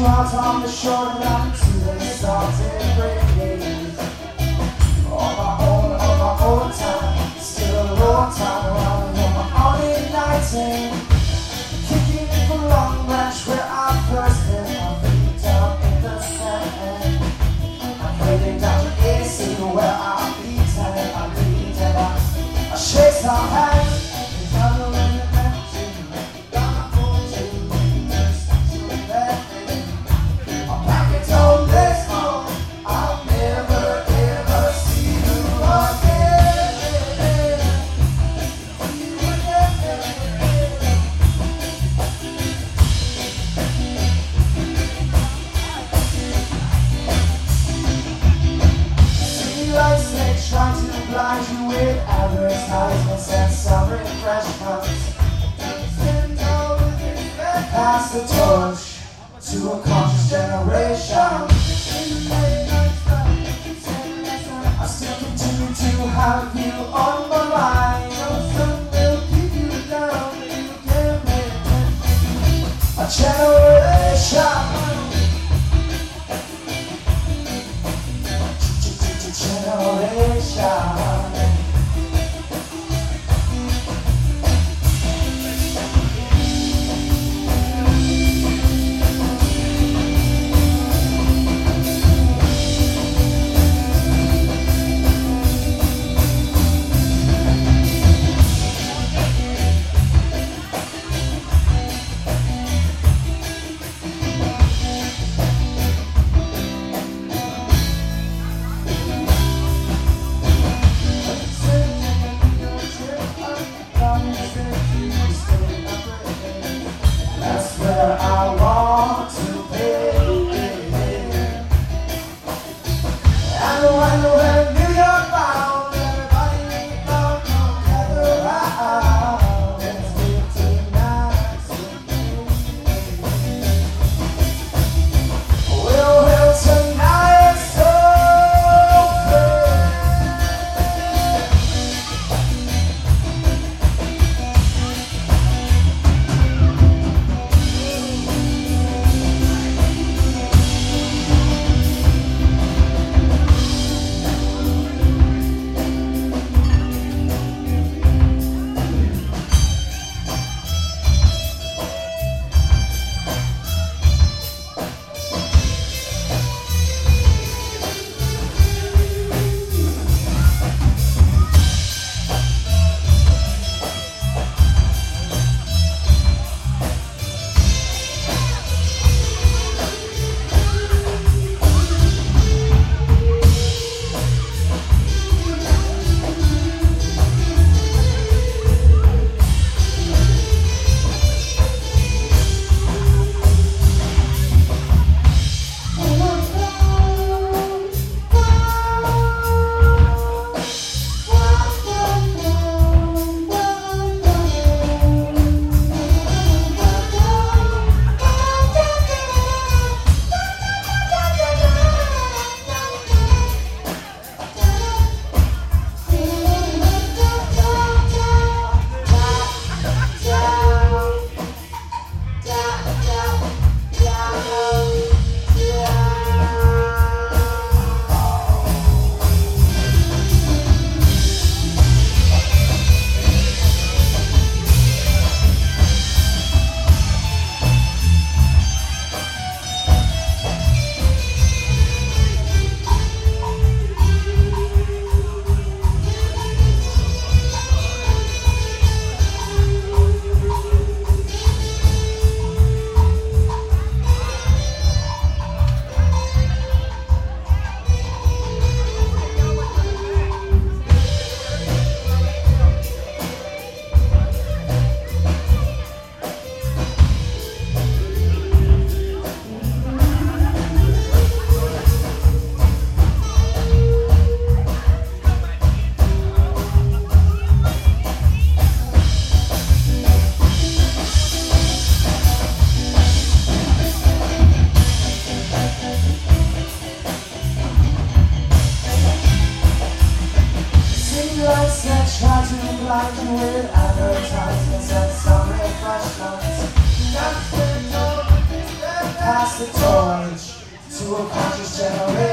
held on the salted breeze. On my own, on my own time, still a long time around on my own igniting. Kicking the long branch where I first hit my feet down in the sand. I'm heading down to AC where I'll be ten, I'll be ten. I shake some hands. Try to blind you with advertisements and some refreshments. Pass the torch to a conscious generation. lighting with advertisements and some refreshments. Pass the torch to a conscious generation.